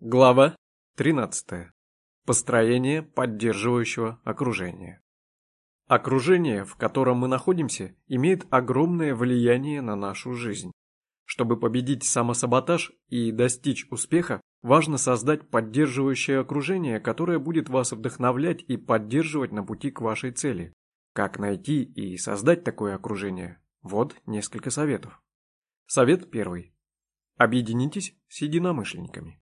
Глава 13. Построение поддерживающего окружения. Окружение, в котором мы находимся, имеет огромное влияние на нашу жизнь. Чтобы победить самосаботаж и достичь успеха, важно создать поддерживающее окружение, которое будет вас вдохновлять и поддерживать на пути к вашей цели. Как найти и создать такое окружение? Вот несколько советов. Совет первый. Объединитесь с единомышленниками.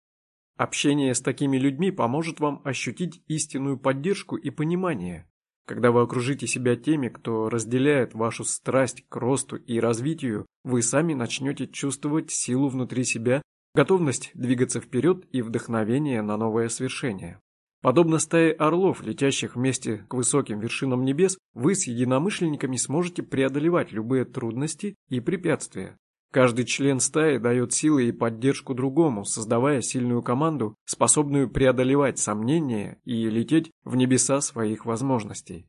Общение с такими людьми поможет вам ощутить истинную поддержку и понимание. Когда вы окружите себя теми, кто разделяет вашу страсть к росту и развитию, вы сами начнете чувствовать силу внутри себя, готовность двигаться вперед и вдохновение на новое свершение. Подобно стае орлов, летящих вместе к высоким вершинам небес, вы с единомышленниками сможете преодолевать любые трудности и препятствия. Каждый член стаи дает силы и поддержку другому, создавая сильную команду, способную преодолевать сомнения и лететь в небеса своих возможностей.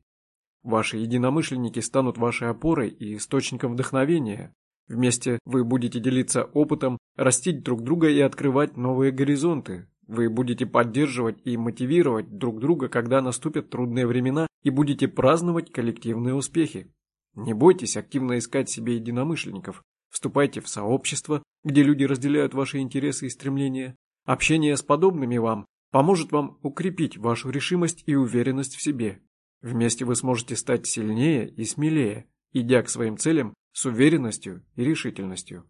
Ваши единомышленники станут вашей опорой и источником вдохновения. Вместе вы будете делиться опытом, растить друг друга и открывать новые горизонты. Вы будете поддерживать и мотивировать друг друга, когда наступят трудные времена, и будете праздновать коллективные успехи. Не бойтесь активно искать себе единомышленников. Вступайте в сообщество, где люди разделяют ваши интересы и стремления. Общение с подобными вам поможет вам укрепить вашу решимость и уверенность в себе. Вместе вы сможете стать сильнее и смелее, идя к своим целям с уверенностью и решительностью.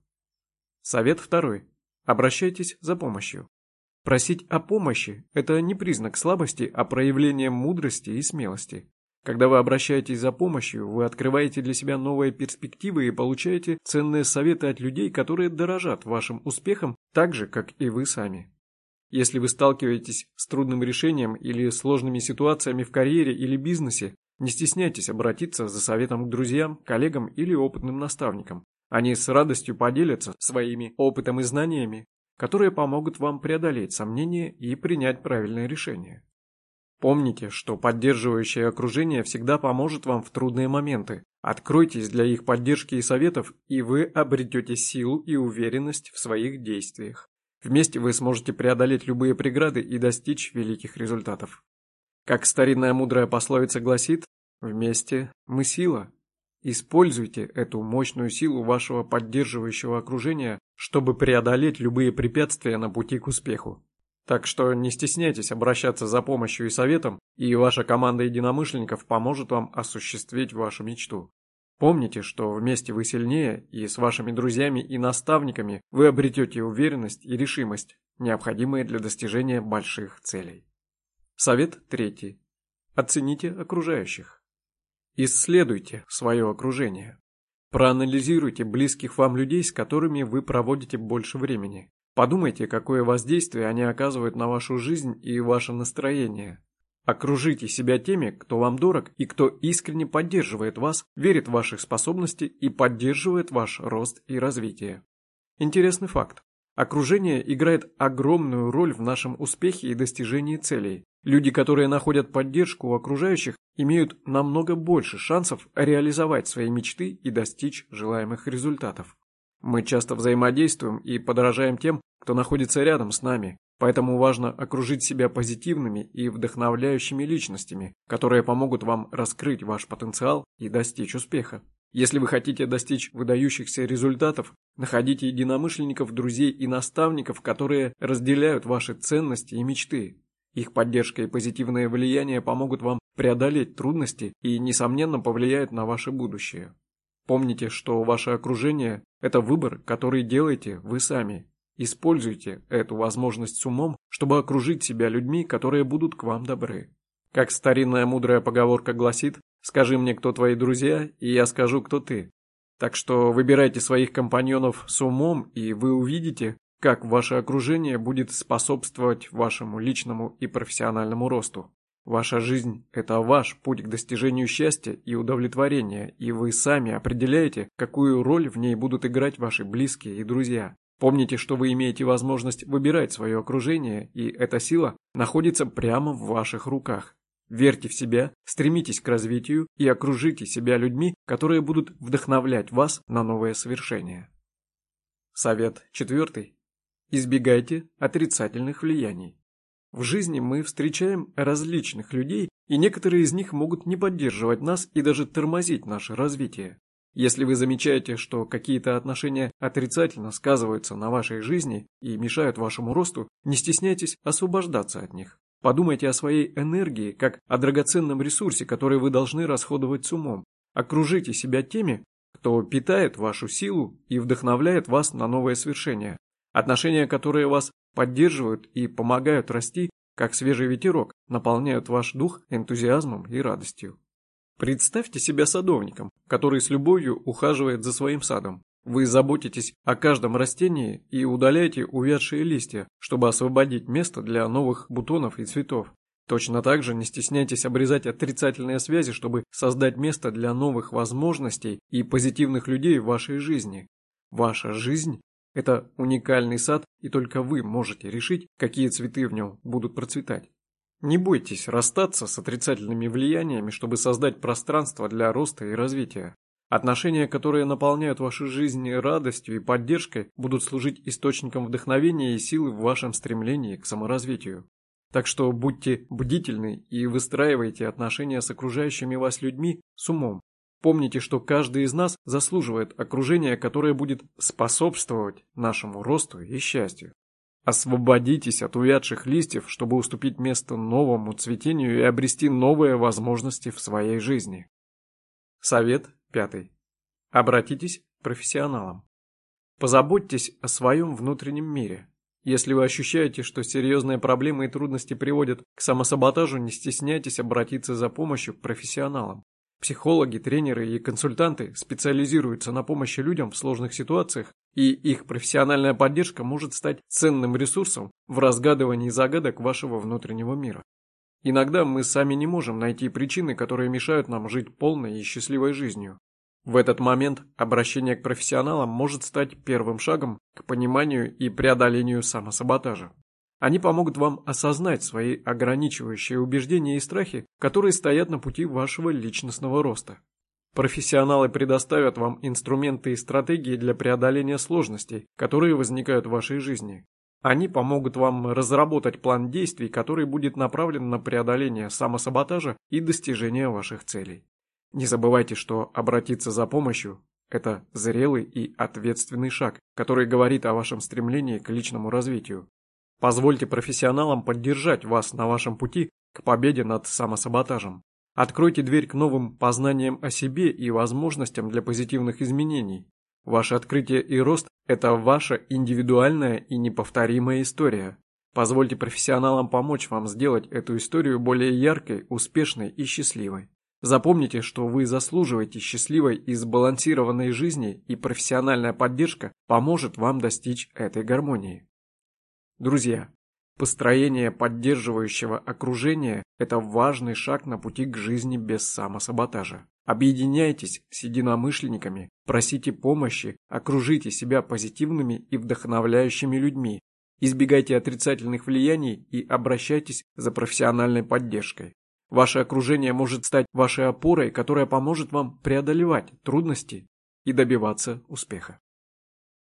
Совет второй. Обращайтесь за помощью. Просить о помощи – это не признак слабости, а проявление мудрости и смелости. Когда вы обращаетесь за помощью, вы открываете для себя новые перспективы и получаете ценные советы от людей, которые дорожат вашим успехом так же, как и вы сами. Если вы сталкиваетесь с трудным решением или сложными ситуациями в карьере или бизнесе, не стесняйтесь обратиться за советом к друзьям, коллегам или опытным наставникам. Они с радостью поделятся своими опытом и знаниями, которые помогут вам преодолеть сомнения и принять правильное решение. Помните, что поддерживающее окружение всегда поможет вам в трудные моменты. Откройтесь для их поддержки и советов, и вы обретете силу и уверенность в своих действиях. Вместе вы сможете преодолеть любые преграды и достичь великих результатов. Как старинная мудрая пословица гласит, вместе мы сила. Используйте эту мощную силу вашего поддерживающего окружения, чтобы преодолеть любые препятствия на пути к успеху. Так что не стесняйтесь обращаться за помощью и советом, и ваша команда единомышленников поможет вам осуществить вашу мечту. Помните, что вместе вы сильнее, и с вашими друзьями и наставниками вы обретете уверенность и решимость, необходимые для достижения больших целей. Совет третий. Оцените окружающих. Исследуйте свое окружение. Проанализируйте близких вам людей, с которыми вы проводите больше времени. Подумайте, какое воздействие они оказывают на вашу жизнь и ваше настроение. Окружите себя теми, кто вам дорог и кто искренне поддерживает вас, верит в ваши способности и поддерживает ваш рост и развитие. Интересный факт. Окружение играет огромную роль в нашем успехе и достижении целей. Люди, которые находят поддержку у окружающих, имеют намного больше шансов реализовать свои мечты и достичь желаемых результатов. Мы часто взаимодействуем и подражаем тем, кто находится рядом с нами, поэтому важно окружить себя позитивными и вдохновляющими личностями, которые помогут вам раскрыть ваш потенциал и достичь успеха. Если вы хотите достичь выдающихся результатов, находите единомышленников, друзей и наставников, которые разделяют ваши ценности и мечты. Их поддержка и позитивное влияние помогут вам преодолеть трудности и, несомненно, повлияют на ваше будущее. Помните, что ваше окружение – это выбор, который делаете вы сами. Используйте эту возможность с умом, чтобы окружить себя людьми, которые будут к вам добры. Как старинная мудрая поговорка гласит, «Скажи мне, кто твои друзья, и я скажу, кто ты». Так что выбирайте своих компаньонов с умом, и вы увидите, как ваше окружение будет способствовать вашему личному и профессиональному росту. Ваша жизнь – это ваш путь к достижению счастья и удовлетворения, и вы сами определяете, какую роль в ней будут играть ваши близкие и друзья. Помните, что вы имеете возможность выбирать свое окружение, и эта сила находится прямо в ваших руках. Верьте в себя, стремитесь к развитию и окружите себя людьми, которые будут вдохновлять вас на новые свершения. Совет четвертый. Избегайте отрицательных влияний. В жизни мы встречаем различных людей, и некоторые из них могут не поддерживать нас и даже тормозить наше развитие. Если вы замечаете, что какие-то отношения отрицательно сказываются на вашей жизни и мешают вашему росту, не стесняйтесь освобождаться от них. Подумайте о своей энергии как о драгоценном ресурсе, который вы должны расходовать с умом. Окружите себя теми, кто питает вашу силу и вдохновляет вас на новые свершения. Отношения, которые вас поддерживают и помогают расти, как свежий ветерок, наполняют ваш дух энтузиазмом и радостью. Представьте себя садовником, который с любовью ухаживает за своим садом. Вы заботитесь о каждом растении и удаляете увядшие листья, чтобы освободить место для новых бутонов и цветов. Точно так же не стесняйтесь обрезать отрицательные связи, чтобы создать место для новых возможностей и позитивных людей в вашей жизни. Ваша жизнь это уникальный сад, и только вы можете решить, какие цветы в нем будут процветать. Не бойтесь расстаться с отрицательными влияниями, чтобы создать пространство для роста и развития. Отношения, которые наполняют вашу жизнь радостью и поддержкой, будут служить источником вдохновения и силы в вашем стремлении к саморазвитию. Так что будьте бдительны и выстраивайте отношения с окружающими вас людьми с умом, Помните, что каждый из нас заслуживает окружения, которое будет способствовать нашему росту и счастью. Освободитесь от увядших листьев, чтобы уступить место новому цветению и обрести новые возможности в своей жизни. Совет пятый. Обратитесь к профессионалам. Позаботьтесь о своем внутреннем мире. Если вы ощущаете, что серьезные проблемы и трудности приводят к самосаботажу, не стесняйтесь обратиться за помощью к профессионалам. Психологи, тренеры и консультанты специализируются на помощи людям в сложных ситуациях, и их профессиональная поддержка может стать ценным ресурсом в разгадывании загадок вашего внутреннего мира. Иногда мы сами не можем найти причины, которые мешают нам жить полной и счастливой жизнью. В этот момент обращение к профессионалам может стать первым шагом к пониманию и преодолению самосаботажа. Они помогут вам осознать свои ограничивающие убеждения и страхи, которые стоят на пути вашего личностного роста. Профессионалы предоставят вам инструменты и стратегии для преодоления сложностей, которые возникают в вашей жизни. Они помогут вам разработать план действий, который будет направлен на преодоление самосаботажа и достижение ваших целей. Не забывайте, что обратиться за помощью – это зрелый и ответственный шаг, который говорит о вашем стремлении к личному развитию. Позвольте профессионалам поддержать вас на вашем пути к победе над самосаботажем. Откройте дверь к новым познаниям о себе и возможностям для позитивных изменений. Ваше открытие и рост – это ваша индивидуальная и неповторимая история. Позвольте профессионалам помочь вам сделать эту историю более яркой, успешной и счастливой. Запомните, что вы заслуживаете счастливой и сбалансированной жизни, и профессиональная поддержка поможет вам достичь этой гармонии. Друзья, построение поддерживающего окружения – это важный шаг на пути к жизни без самосаботажа. Объединяйтесь с единомышленниками, просите помощи, окружите себя позитивными и вдохновляющими людьми, избегайте отрицательных влияний и обращайтесь за профессиональной поддержкой. Ваше окружение может стать вашей опорой, которая поможет вам преодолевать трудности и добиваться успеха.